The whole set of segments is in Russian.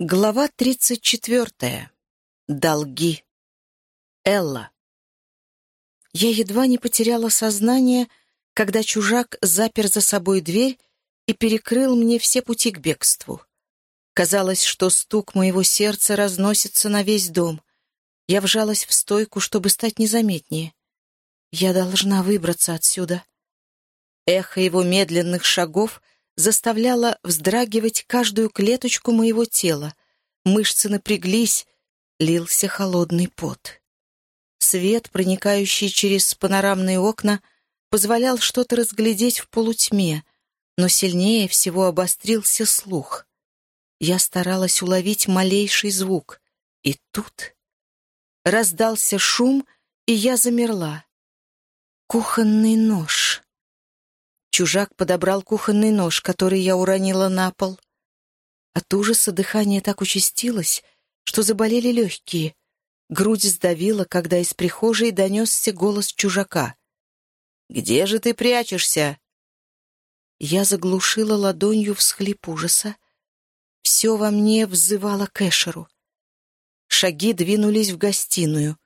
Глава 34. Долги. Элла. Я едва не потеряла сознание, когда чужак запер за собой дверь и перекрыл мне все пути к бегству. Казалось, что стук моего сердца разносится на весь дом. Я вжалась в стойку, чтобы стать незаметнее. Я должна выбраться отсюда. Эхо его медленных шагов — заставляла вздрагивать каждую клеточку моего тела. Мышцы напряглись, лился холодный пот. Свет, проникающий через панорамные окна, позволял что-то разглядеть в полутьме, но сильнее всего обострился слух. Я старалась уловить малейший звук, и тут раздался шум, и я замерла. Кухонный нож. Чужак подобрал кухонный нож, который я уронила на пол. От ужаса дыхание так участилось, что заболели легкие. Грудь сдавила, когда из прихожей донесся голос чужака. «Где же ты прячешься?» Я заглушила ладонью всхлип ужаса. Все во мне взывало к Эшеру. Шаги двинулись в гостиную.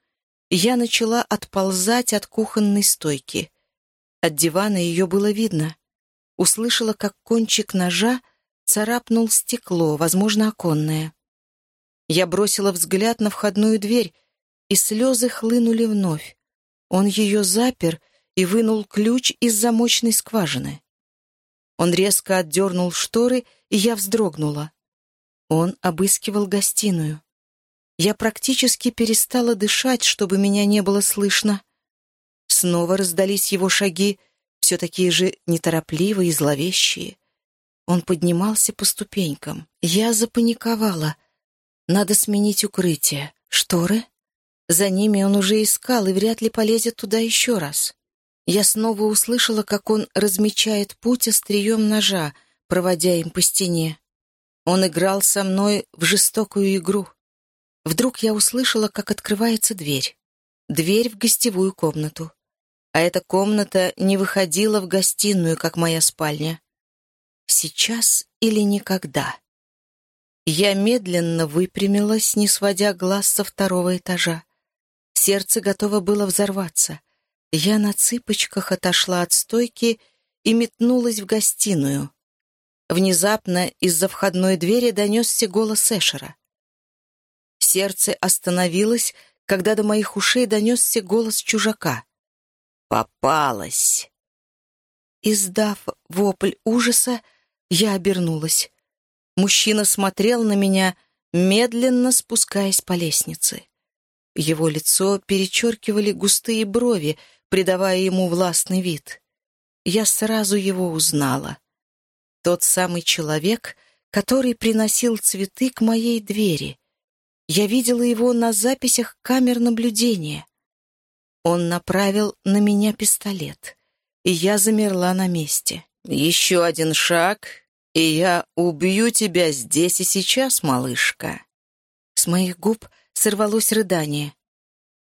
Я начала отползать от кухонной стойки. От дивана ее было видно. Услышала, как кончик ножа царапнул стекло, возможно, оконное. Я бросила взгляд на входную дверь, и слезы хлынули вновь. Он ее запер и вынул ключ из замочной скважины. Он резко отдернул шторы, и я вздрогнула. Он обыскивал гостиную. Я практически перестала дышать, чтобы меня не было слышно. Снова раздались его шаги, все такие же неторопливые и зловещие. Он поднимался по ступенькам. Я запаниковала. Надо сменить укрытие. Шторы? За ними он уже искал и вряд ли полезет туда еще раз. Я снова услышала, как он размечает путь острием ножа, проводя им по стене. Он играл со мной в жестокую игру. Вдруг я услышала, как открывается дверь. Дверь в гостевую комнату а эта комната не выходила в гостиную, как моя спальня. Сейчас или никогда. Я медленно выпрямилась, не сводя глаз со второго этажа. Сердце готово было взорваться. Я на цыпочках отошла от стойки и метнулась в гостиную. Внезапно из-за входной двери донесся голос Эшера. Сердце остановилось, когда до моих ушей донесся голос чужака. Попалась. Издав вопль ужаса, я обернулась. Мужчина смотрел на меня, медленно спускаясь по лестнице. Его лицо перечеркивали густые брови, придавая ему властный вид. Я сразу его узнала. Тот самый человек, который приносил цветы к моей двери. Я видела его на записях камер наблюдения. Он направил на меня пистолет, и я замерла на месте. «Еще один шаг, и я убью тебя здесь и сейчас, малышка». С моих губ сорвалось рыдание.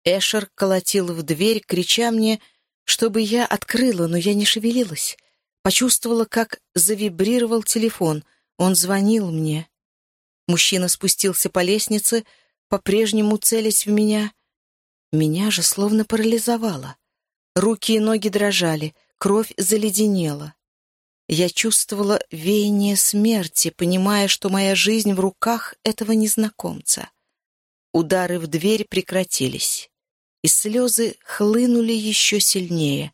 Эшер колотил в дверь, крича мне, чтобы я открыла, но я не шевелилась. Почувствовала, как завибрировал телефон. Он звонил мне. Мужчина спустился по лестнице, по-прежнему целясь в меня, меня же словно парализовало. Руки и ноги дрожали, кровь заледенела. Я чувствовала веяние смерти, понимая, что моя жизнь в руках этого незнакомца. Удары в дверь прекратились, и слезы хлынули еще сильнее.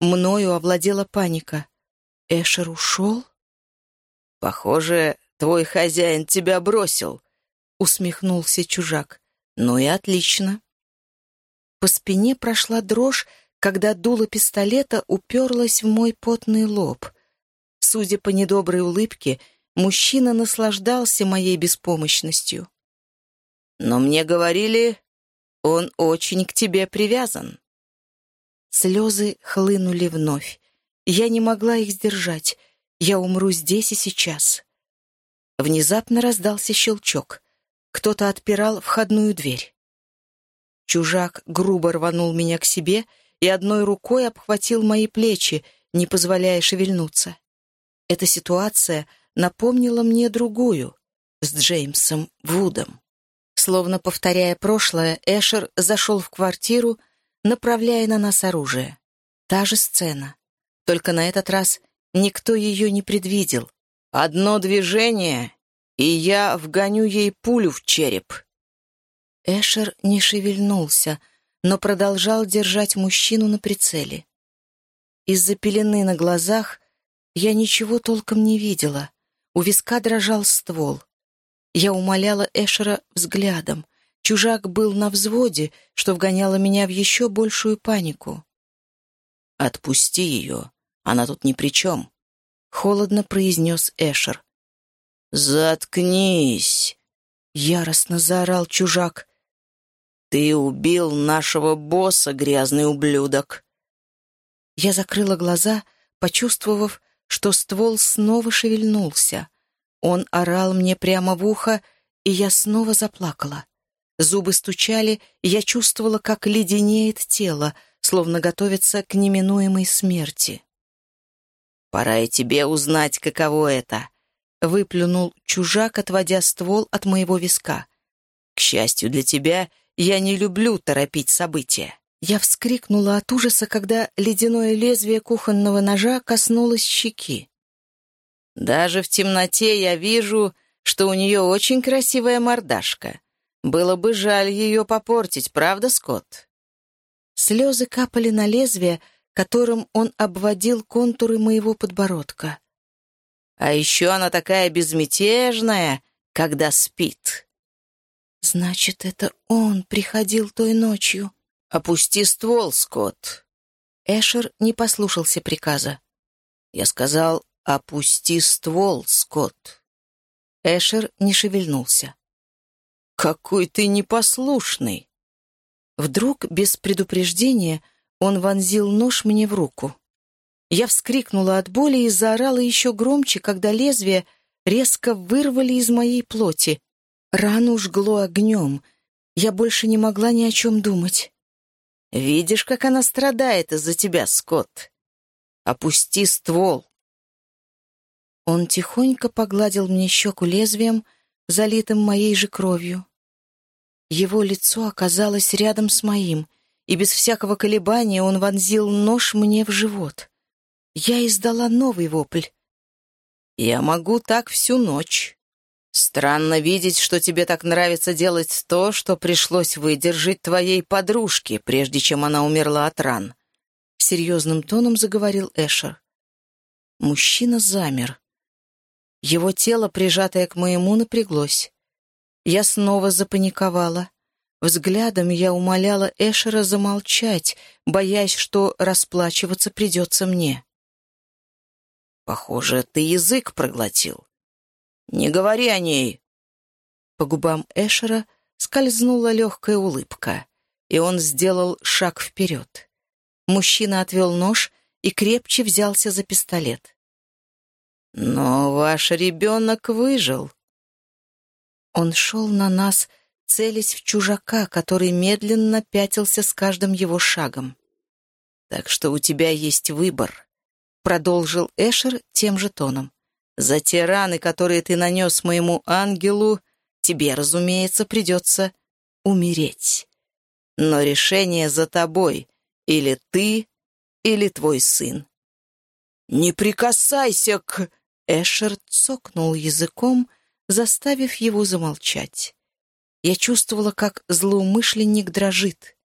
Мною овладела паника. Эшер ушел? «Похоже, твой хозяин тебя бросил», — усмехнулся чужак. «Ну и отлично. По спине прошла дрожь, когда дуло пистолета уперлось в мой потный лоб. Судя по недоброй улыбке, мужчина наслаждался моей беспомощностью. «Но мне говорили, он очень к тебе привязан». Слезы хлынули вновь. Я не могла их сдержать. Я умру здесь и сейчас. Внезапно раздался щелчок. Кто-то отпирал входную дверь. Чужак грубо рванул меня к себе и одной рукой обхватил мои плечи, не позволяя шевельнуться. Эта ситуация напомнила мне другую. с Джеймсом Вудом. Словно повторяя прошлое, Эшер зашел в квартиру, направляя на нас оружие. Та же сцена. Только на этот раз никто ее не предвидел. «Одно движение, и я вгоню ей пулю в череп». Эшер не шевельнулся, но продолжал держать мужчину на прицеле. Из-за пелены на глазах я ничего толком не видела. У виска дрожал ствол. Я умоляла Эшера взглядом. Чужак был на взводе, что вгоняло меня в еще большую панику. «Отпусти ее, она тут ни при чем», — холодно произнес Эшер. «Заткнись!» — яростно заорал чужак. «Ты убил нашего босса, грязный ублюдок!» Я закрыла глаза, почувствовав, что ствол снова шевельнулся. Он орал мне прямо в ухо, и я снова заплакала. Зубы стучали, и я чувствовала, как леденеет тело, словно готовится к неминуемой смерти. «Пора и тебе узнать, каково это», — выплюнул чужак, отводя ствол от моего виска. «К счастью для тебя, я не люблю торопить события». Я вскрикнула от ужаса, когда ледяное лезвие кухонного ножа коснулось щеки. Даже в темноте я вижу, что у нее очень красивая мордашка. Было бы жаль ее попортить, правда, Скотт? Слезы капали на лезвие, которым он обводил контуры моего подбородка. А еще она такая безмятежная, когда спит. Значит, это он приходил той ночью. «Опусти ствол, Скотт!» Эшер не послушался приказа. Я сказал, «Опусти ствол, Скотт!» Эшер не шевельнулся. «Какой ты непослушный!» Вдруг, без предупреждения, он вонзил нож мне в руку. Я вскрикнула от боли и заорала еще громче, когда лезвие резко вырвали из моей плоти. Рану жгло огнем. Я больше не могла ни о чем думать. Видишь, как она страдает из-за тебя, Скотт? Опусти ствол. Он тихонько погладил мне щеку лезвием, залитым моей же кровью. Его лицо оказалось рядом с моим, и без всякого колебания он вонзил нож мне в живот. Я издала новый вопль. «Я могу так всю ночь». Странно видеть, что тебе так нравится делать то, что пришлось выдержать твоей подружке, прежде чем она умерла от ран. Серьезным тоном заговорил Эшер. Мужчина замер. Его тело, прижатое к моему, напряглось. Я снова запаниковала. Взглядом я умоляла Эшера замолчать, боясь, что расплачиваться придется мне. «Похоже, ты язык проглотил», «Не говори о ней!» По губам Эшера скользнула легкая улыбка, и он сделал шаг вперед. Мужчина отвел нож и крепче взялся за пистолет. «Но ваш ребенок выжил». Он шел на нас, целясь в чужака, который медленно пятился с каждым его шагом. «Так что у тебя есть выбор», — продолжил Эшер тем же тоном. За те раны, которые ты нанес моему ангелу, тебе, разумеется, придется умереть. Но решение за тобой. Или ты, или твой сын. «Не прикасайся к...» Эшер цокнул языком, заставив его замолчать. Я чувствовала, как злоумышленник дрожит.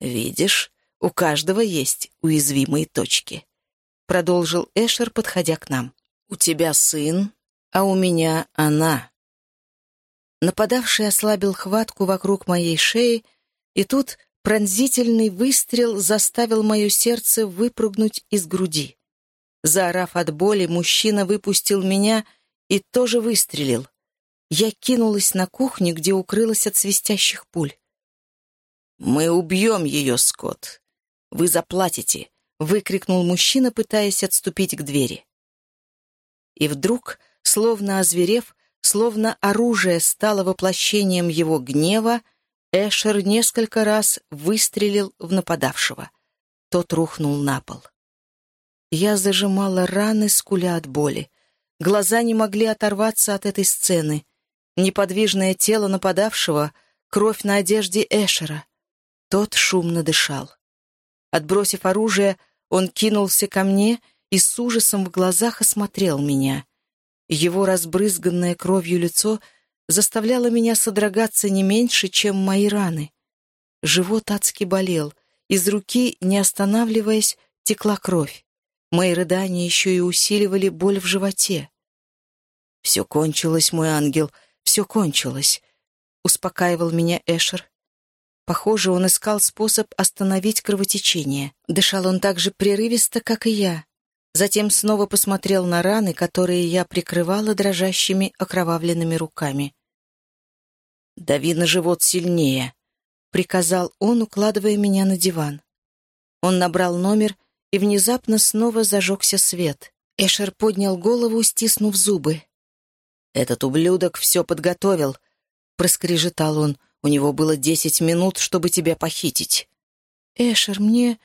«Видишь, у каждого есть уязвимые точки», — продолжил Эшер, подходя к нам. «У тебя сын, а у меня она». Нападавший ослабил хватку вокруг моей шеи, и тут пронзительный выстрел заставил мое сердце выпрыгнуть из груди. Заорав от боли, мужчина выпустил меня и тоже выстрелил. Я кинулась на кухню, где укрылась от свистящих пуль. «Мы убьем ее, Скотт. Вы заплатите!» — выкрикнул мужчина, пытаясь отступить к двери. И вдруг, словно озверев, словно оружие стало воплощением его гнева, Эшер несколько раз выстрелил в нападавшего. Тот рухнул на пол. Я зажимала раны, скуля от боли. Глаза не могли оторваться от этой сцены. Неподвижное тело нападавшего, кровь на одежде Эшера. Тот шумно дышал. Отбросив оружие, он кинулся ко мне и с ужасом в глазах осмотрел меня. Его разбрызганное кровью лицо заставляло меня содрогаться не меньше, чем мои раны. Живот адски болел, из руки, не останавливаясь, текла кровь. Мои рыдания еще и усиливали боль в животе. «Все кончилось, мой ангел, все кончилось», — успокаивал меня Эшер. Похоже, он искал способ остановить кровотечение. Дышал он так же прерывисто, как и я. Затем снова посмотрел на раны, которые я прикрывала дрожащими окровавленными руками. «Дави на живот сильнее», — приказал он, укладывая меня на диван. Он набрал номер, и внезапно снова зажегся свет. Эшер поднял голову, стиснув зубы. «Этот ублюдок все подготовил», — проскрежетал он. «У него было десять минут, чтобы тебя похитить». «Эшер, мне...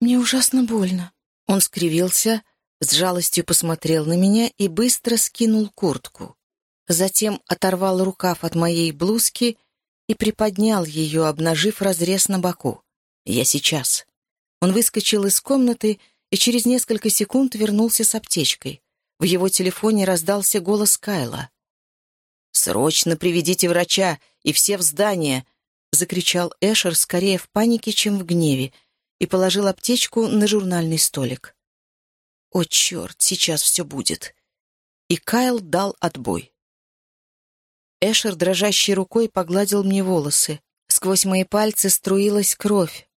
мне ужасно больно». Он скривился, с жалостью посмотрел на меня и быстро скинул куртку. Затем оторвал рукав от моей блузки и приподнял ее, обнажив разрез на боку. «Я сейчас». Он выскочил из комнаты и через несколько секунд вернулся с аптечкой. В его телефоне раздался голос Кайла. «Срочно приведите врача, и все в здание!» — закричал Эшер скорее в панике, чем в гневе, и положил аптечку на журнальный столик. «О, черт, сейчас все будет!» И Кайл дал отбой. Эшер дрожащей рукой погладил мне волосы. Сквозь мои пальцы струилась кровь.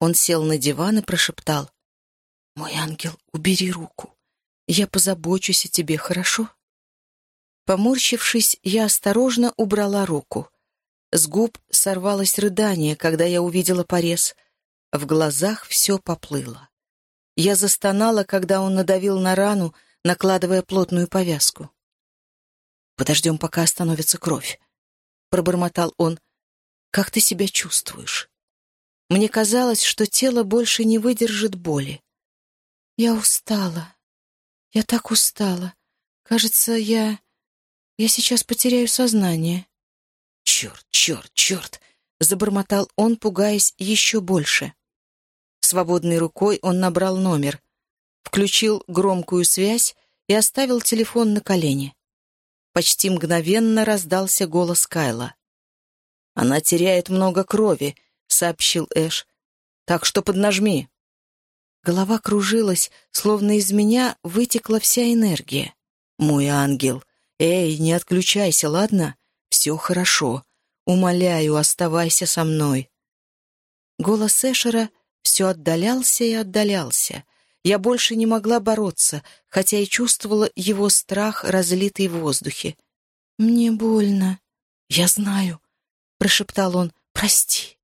Он сел на диван и прошептал. «Мой ангел, убери руку. Я позабочусь о тебе, хорошо?» Поморщившись, я осторожно убрала руку. С губ сорвалось рыдание, когда я увидела порез. В глазах все поплыло. Я застонала, когда он надавил на рану, накладывая плотную повязку. «Подождем, пока остановится кровь», — пробормотал он. «Как ты себя чувствуешь?» Мне казалось, что тело больше не выдержит боли. Я устала. Я так устала. Кажется, я... Я сейчас потеряю сознание. Черт, черт, черт! Забормотал он, пугаясь еще больше. Свободной рукой он набрал номер, включил громкую связь и оставил телефон на колени. Почти мгновенно раздался голос Кайла. «Она теряет много крови», сообщил Эш. «Так что поднажми». Голова кружилась, словно из меня вытекла вся энергия. «Мой ангел! Эй, не отключайся, ладно? Все хорошо. Умоляю, оставайся со мной». Голос Эшера все отдалялся и отдалялся. Я больше не могла бороться, хотя и чувствовала его страх, разлитый в воздухе. «Мне больно». «Я знаю», — прошептал он. «Прости».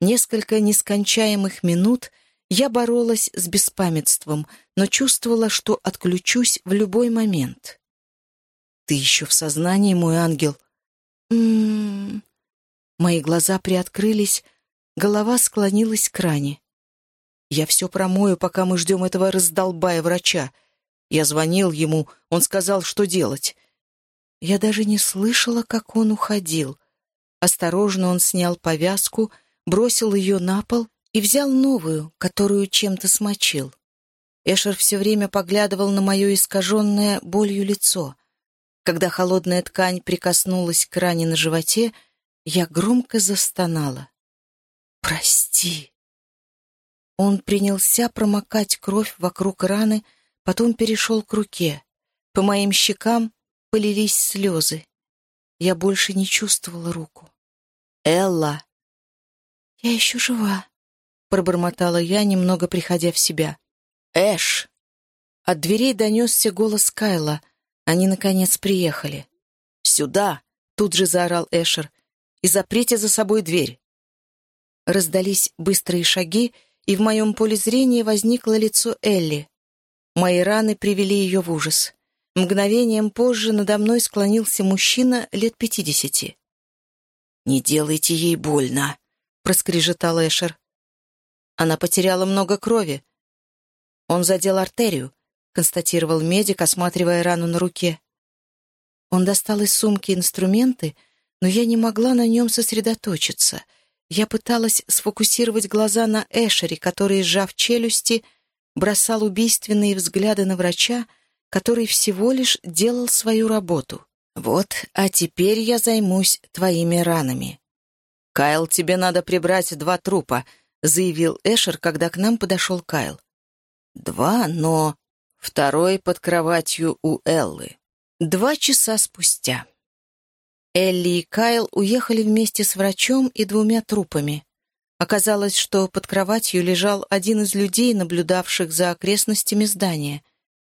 Несколько нескончаемых минут я боролась с беспамятством, но чувствовала, что отключусь в любой момент. «Ты еще в сознании, мой ангел?» «М-м-м...» Мои глаза приоткрылись, голова склонилась к ране. «Я все промою, пока мы ждем этого раздолбая врача. Я звонил ему, он сказал, что делать». Я даже не слышала, как он уходил. Осторожно он снял повязку — бросил ее на пол и взял новую, которую чем-то смочил. Эшер все время поглядывал на мое искаженное болью лицо. Когда холодная ткань прикоснулась к ране на животе, я громко застонала. «Прости». Он принялся промокать кровь вокруг раны, потом перешел к руке. По моим щекам полились слезы. Я больше не чувствовала руку. «Элла!» «Я еще жива», — пробормотала я, немного приходя в себя. «Эш!» От дверей донесся голос Кайла. Они, наконец, приехали. «Сюда!» — тут же заорал Эшер. «И заприте за собой дверь!» Раздались быстрые шаги, и в моем поле зрения возникло лицо Элли. Мои раны привели ее в ужас. Мгновением позже надо мной склонился мужчина лет пятидесяти. «Не делайте ей больно!» проскрежетал Эшер. Она потеряла много крови. Он задел артерию. констатировал медик, осматривая рану на руке. Он достал из сумки инструменты, но я не могла на нем сосредоточиться. Я пыталась сфокусировать глаза на Эшере, который, сжав челюсти, бросал убийственные взгляды на врача, который всего лишь делал свою работу. «Вот, а теперь я займусь твоими ранами». «Кайл, тебе надо прибрать два трупа», — заявил Эшер, когда к нам подошел Кайл. «Два, но...» Второй под кроватью у Эллы. Два часа спустя. Элли и Кайл уехали вместе с врачом и двумя трупами. Оказалось, что под кроватью лежал один из людей, наблюдавших за окрестностями здания.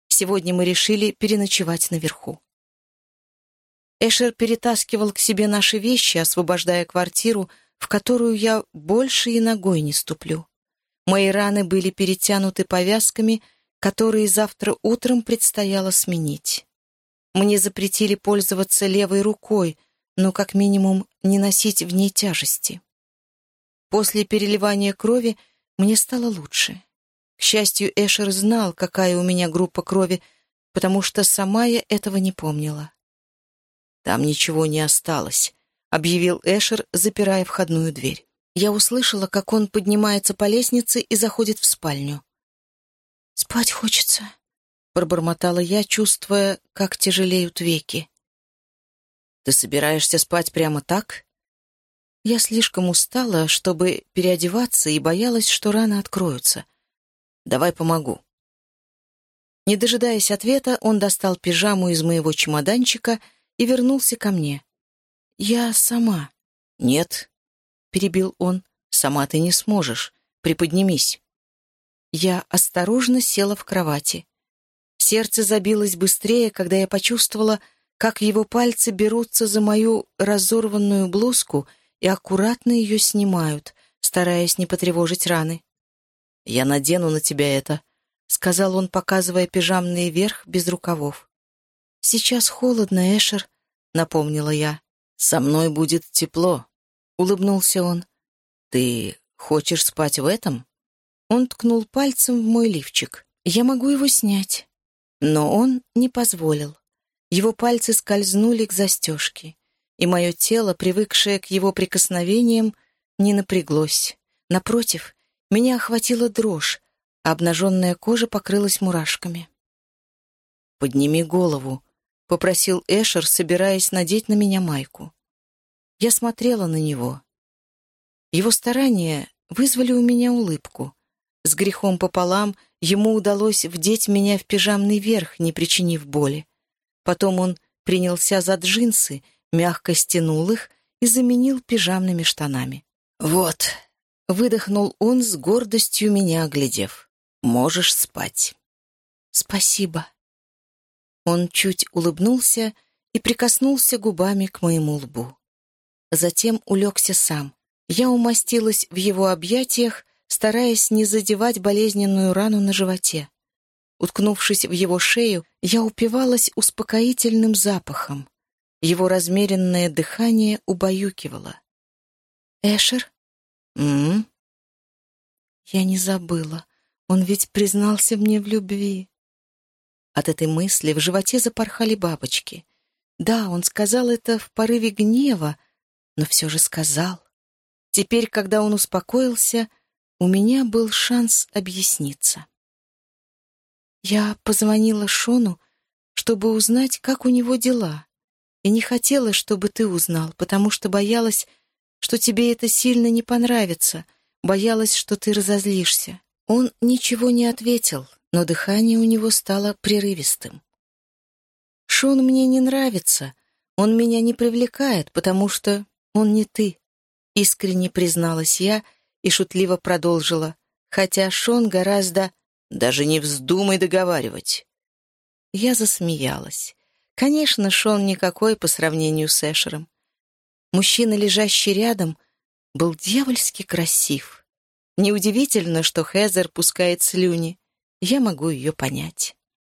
Сегодня мы решили переночевать наверху. Эшер перетаскивал к себе наши вещи, освобождая квартиру, в которую я больше и ногой не ступлю. Мои раны были перетянуты повязками, которые завтра утром предстояло сменить. Мне запретили пользоваться левой рукой, но как минимум не носить в ней тяжести. После переливания крови мне стало лучше. К счастью, Эшер знал, какая у меня группа крови, потому что сама я этого не помнила. «Там ничего не осталось», — объявил Эшер, запирая входную дверь. Я услышала, как он поднимается по лестнице и заходит в спальню. «Спать хочется», — пробормотала я, чувствуя, как тяжелеют веки. «Ты собираешься спать прямо так?» Я слишком устала, чтобы переодеваться, и боялась, что рано откроются. «Давай помогу». Не дожидаясь ответа, он достал пижаму из моего чемоданчика — и вернулся ко мне. «Я сама». «Нет», — перебил он, — «сама ты не сможешь. Приподнимись». Я осторожно села в кровати. Сердце забилось быстрее, когда я почувствовала, как его пальцы берутся за мою разорванную блузку и аккуратно ее снимают, стараясь не потревожить раны. «Я надену на тебя это», — сказал он, показывая пижамный верх без рукавов. «Сейчас холодно, Эшер», — напомнила я. «Со мной будет тепло», — улыбнулся он. «Ты хочешь спать в этом?» Он ткнул пальцем в мой лифчик. «Я могу его снять». Но он не позволил. Его пальцы скользнули к застежке, и мое тело, привыкшее к его прикосновениям, не напряглось. Напротив, меня охватила дрожь, а обнаженная кожа покрылась мурашками. «Подними голову», — попросил Эшер, собираясь надеть на меня майку. Я смотрела на него. Его старания вызвали у меня улыбку. С грехом пополам ему удалось вдеть меня в пижамный верх, не причинив боли. Потом он принялся за джинсы, мягко стянул их и заменил пижамными штанами. «Вот», — выдохнул он с гордостью меня оглядев, — «можешь спать». «Спасибо», он чуть улыбнулся и прикоснулся губами к моему лбу. Затем улегся сам. Я умостилась в его объятиях, стараясь не задевать болезненную рану на животе. Уткнувшись в его шею, я упивалась успокоительным запахом. Его размеренное дыхание убаюкивало. «Эшер?» «М-м?» Я не забыла. Он ведь признался мне в любви. От этой мысли в животе запорхали бабочки. Да, он сказал это в порыве гнева, но все же сказал. Теперь, когда он успокоился, у меня был шанс объясниться. Я позвонила Шону, чтобы узнать, как у него дела, и не хотела, чтобы ты узнал, потому что боялась, что тебе это сильно не понравится, боялась, что ты разозлишься. Он ничего не ответил, но дыхание у него стало прерывистым. «Шон мне не нравится, он меня не привлекает, потому что он не ты», — искренне призналась я и шутливо продолжила, хотя Шон гораздо... «Даже не вздумай договаривать». Я засмеялась. Конечно, Шон никакой по сравнению с Эшером. Мужчина, лежащий рядом, был дьявольски красив. Неудивительно, что Хезер пускает слюни. Я могу ее понять.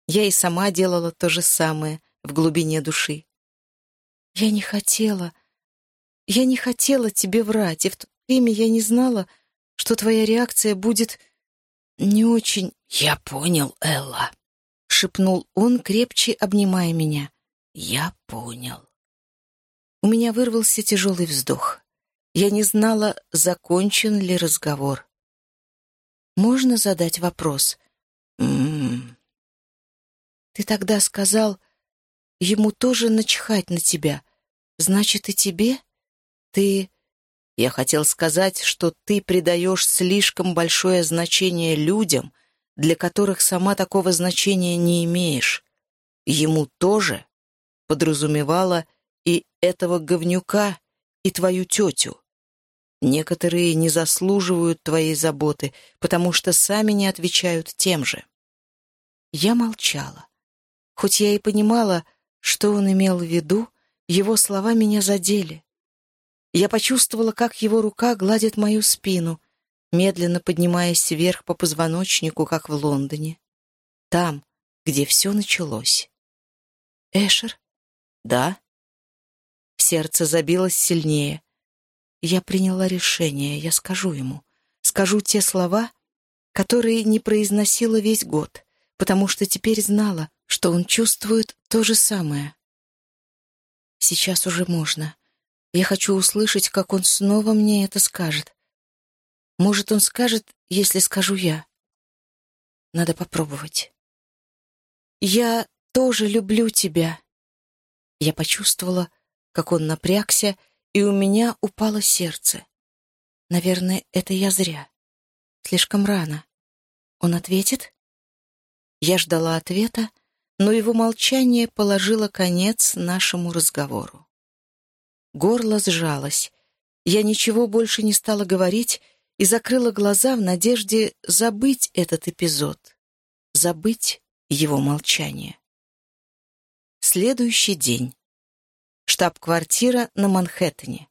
Я и сама делала то же самое в глубине души. Я не хотела... Я не хотела тебе врать, и в то время я не знала, что твоя реакция будет не очень... Я понял, Элла. шепнул он, крепче обнимая меня. «Я понял». У меня вырвался тяжелый вздох. Я не знала, закончен ли разговор. «Можно задать вопрос?» «М-м-м». «Ты тогда сказал, ему тоже начхать на тебя. Значит, и тебе? Ты...» «Я хотел сказать, что ты придаешь слишком большое значение людям, для которых сама такого значения не имеешь. Ему тоже подразумевала и этого говнюка, и твою тетю. Некоторые не заслуживают твоей заботы, потому что сами не отвечают тем же. Я молчала. Хоть я и понимала, что он имел в виду, его слова меня задели. Я почувствовала, как его рука гладит мою спину, медленно поднимаясь вверх по позвоночнику, как в Лондоне. Там, где все началось. «Эшер?» «Да?» Сердце забилось сильнее. Я приняла решение, я скажу ему. Скажу те слова, которые не произносила весь год, потому что теперь знала, что он чувствует то же самое. Сейчас уже можно. Я хочу услышать, как он снова мне это скажет. Может, он скажет, если скажу я. Надо попробовать. «Я тоже люблю тебя». Я почувствовала, как он напрягся, и у меня упало сердце. Наверное, это я зря. Слишком рано. Он ответит? Я ждала ответа, но его молчание положило конец нашему разговору. Горло сжалось. Я ничего больше не стала говорить и закрыла глаза в надежде забыть этот эпизод, забыть его молчание. Следующий день штаб-квартира на Манхэттене.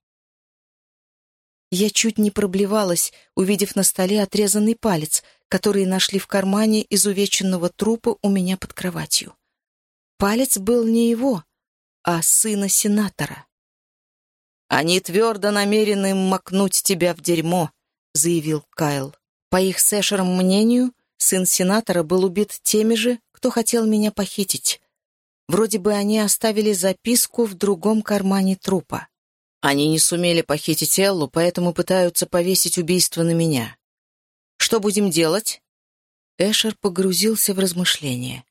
Я чуть не проблевалась, увидев на столе отрезанный палец, который нашли в кармане изувеченного трупа у меня под кроватью. Палец был не его, а сына сенатора. «Они твердо намерены макнуть тебя в дерьмо», — заявил Кайл. По их с Эшером мнению, сын сенатора был убит теми же, кто хотел меня похитить. Вроде бы они оставили записку в другом кармане трупа. Они не сумели похитить Эллу, поэтому пытаются повесить убийство на меня. Что будем делать?» Эшер погрузился в размышления.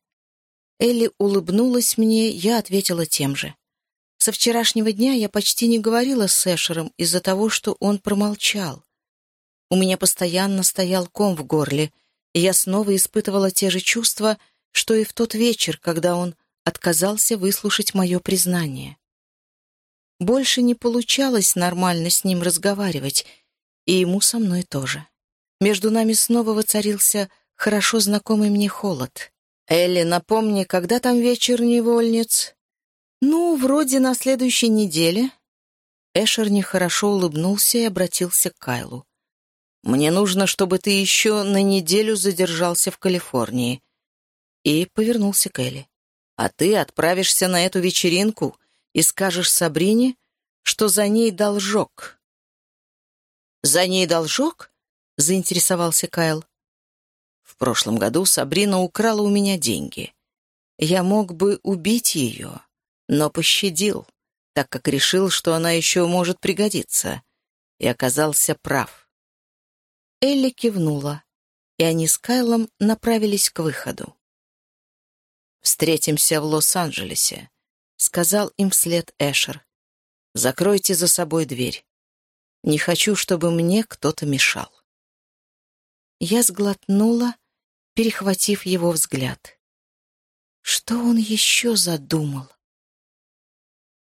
Элли улыбнулась мне, я ответила тем же. Со вчерашнего дня я почти не говорила с Эшером из-за того, что он промолчал. У меня постоянно стоял ком в горле, и я снова испытывала те же чувства, что и в тот вечер, когда он отказался выслушать мое признание. Больше не получалось нормально с ним разговаривать, и ему со мной тоже. Между нами снова воцарился хорошо знакомый мне холод. «Элли, напомни, когда там вечер невольниц?» «Ну, вроде на следующей неделе». Эшер нехорошо улыбнулся и обратился к Кайлу. «Мне нужно, чтобы ты еще на неделю задержался в Калифорнии». И повернулся к Элли а ты отправишься на эту вечеринку и скажешь Сабрине, что за ней должок». «За ней должок?» — заинтересовался Кайл. «В прошлом году Сабрина украла у меня деньги. Я мог бы убить ее, но пощадил, так как решил, что она еще может пригодиться, и оказался прав». Элли кивнула, и они с Кайлом направились к выходу. «Встретимся в Лос-Анджелесе», — сказал им вслед Эшер. «Закройте за собой дверь. Не хочу, чтобы мне кто-то мешал». Я сглотнула, перехватив его взгляд. Что он еще задумал?